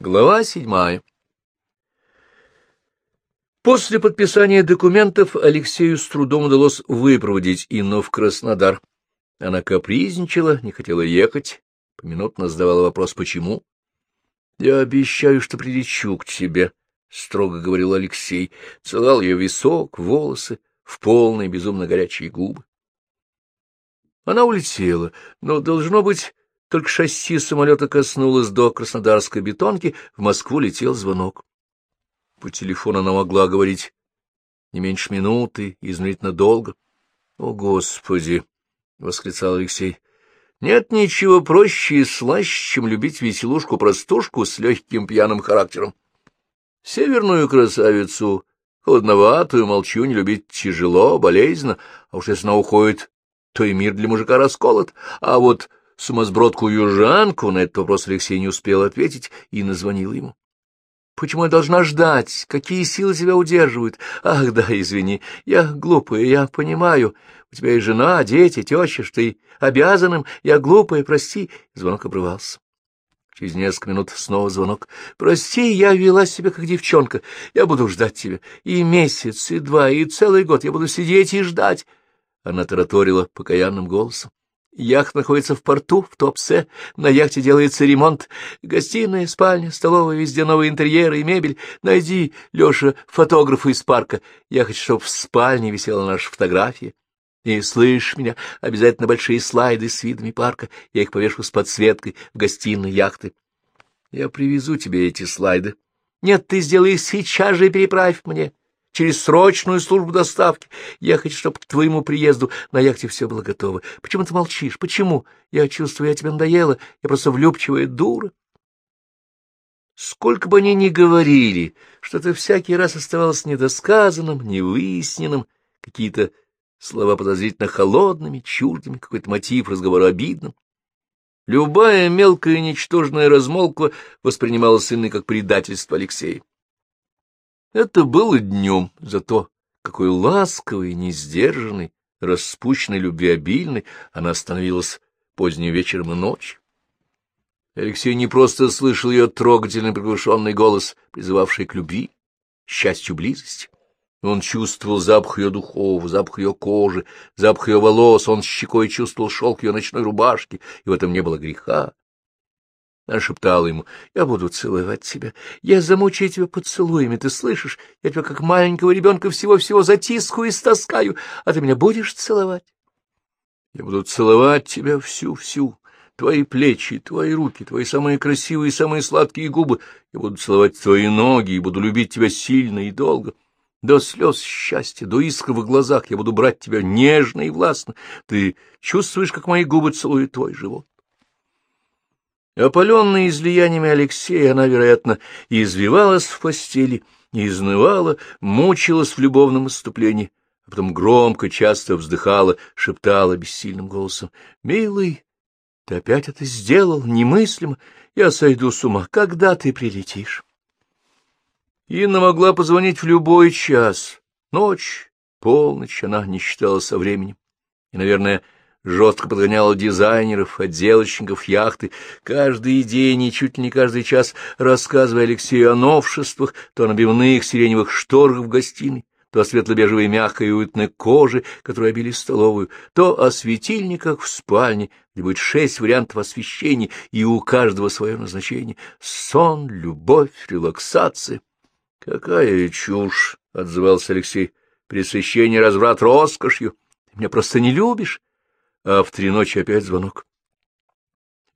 Глава седьмая После подписания документов Алексею с трудом удалось выпроводить Инну в Краснодар. Она капризничала, не хотела ехать, поминутно задавала вопрос «почему?». «Я обещаю, что прилечу к тебе», — строго говорил Алексей, целал ее висок, волосы, в полные безумно горячие губы. Она улетела, но, должно быть, только шасси самолета коснулось до краснодарской бетонки, в Москву летел звонок. По телефону она могла говорить не меньше минуты, измерительно долго. — О, Господи! — восклицал Алексей. — Нет ничего проще и слаще, чем любить веселушку-простушку с легким пьяным характером. Северную красавицу, холодноватую, молчу, не любить тяжело, болезненно, а уж если она уходит, то и мир для мужика расколот, а вот сумасбродку-южанку, на этот вопрос Алексей не успел ответить и назвонил ему. Почему я должна ждать? Какие силы тебя удерживают? Ах, да, извини, я глупая, я понимаю. У тебя и жена, дети, теща, что ты обязанным. Я глупая, прости. Звонок обрывался. Через несколько минут снова звонок. «Прости, я вела себя как девчонка. Я буду ждать тебя. И месяц, и два, и целый год. Я буду сидеть и ждать». Она тараторила покаянным голосом. Яхт находится в порту, в Топсе. На яхте делается ремонт. Гостиная, спальня, столовая, везде новые интерьеры и мебель. Найди, Леша, фотографа из парка. Я хочу, чтобы в спальне висела наша фотография. И слышь меня, обязательно большие слайды с видами парка. Я их повешу с подсветкой в гостиной яхты. Я привезу тебе эти слайды. Нет, ты сделай сейчас же и переправь мне через срочную службу доставки. Хочу, чтобы к твоему приезду на яхте все было готово. Почему ты молчишь? Почему? Я чувствую, я тебе надоела. Я просто влюбчивая дура. Сколько бы они ни говорили, что-то всякий раз оставалось недосказанным, невыясненным, какие-то слова подозрительно холодными, чуждыми, какой-то мотив разговора обидным. Любая мелкая ничтожная размолвка воспринималась Инной как предательство Алексея. Это было днем, зато какой ласковой, несдержанной, распущенной, любвеобильной она становилась поздним вечером и ночью. Алексей не просто слышал ее трогательный приглушенный голос, призывавший к любви, счастью, близости. Он чувствовал запах ее духов, запах ее кожи, запах ее волос, он щекой чувствовал шелк ее ночной рубашки, и в этом не было греха. Она шептала ему, — Я буду целовать тебя, я замучаю тебя поцелуями, ты слышишь? Я тебя как маленького ребенка всего-всего затискаю и стаскаю, а ты меня будешь целовать? Я буду целовать тебя всю-всю, твои плечи, твои руки, твои самые красивые и самые сладкие губы. Я буду целовать твои ноги и буду любить тебя сильно и долго. До слез счастья, до искр в глазах я буду брать тебя нежно и властно. Ты чувствуешь, как мои губы целуют твой живот? Опаленная излияниями Алексея, она, вероятно, извивалась в постели, изнывала, мучилась в любовном выступлении, а потом громко, часто вздыхала, шептала бессильным голосом. — Милый, ты опять это сделал, немыслимо, я сойду с ума, когда ты прилетишь? Инна могла позвонить в любой час, ночь, полночь, она не считала со временем. И, наверное, жестко подгоняла дизайнеров, отделочников яхты, каждый день и чуть ли не каждый час рассказывая Алексею о новшествах, то о набивных сиреневых шторах в гостиной, то о светло-бежевой мягкой и уютной коже, которая обили столовую, то о светильниках в спальне, где будет шесть вариантов освещения, и у каждого свое назначение — сон, любовь, релаксация. — Какая чушь! — отзывался Алексей. — Пресыщение, разврат роскошью. Ты меня просто не любишь а в три ночи опять звонок.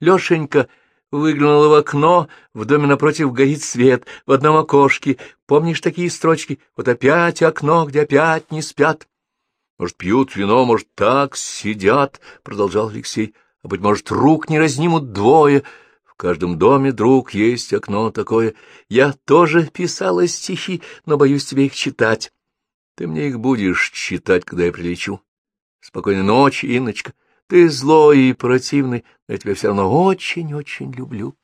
Лешенька выглянула в окно, в доме напротив горит свет, в одном окошке. Помнишь такие строчки? Вот опять окно, где опять не спят. Может, пьют вино, может, так сидят, — продолжал Алексей. А, быть может, рук не разнимут двое. В каждом доме, друг, есть окно такое. Я тоже писала стихи, но боюсь тебе их читать. Ты мне их будешь читать, когда я прилечу. Спокойной ночи, Инночка. Ты злой и противный, но я тебя все равно очень-очень люблю.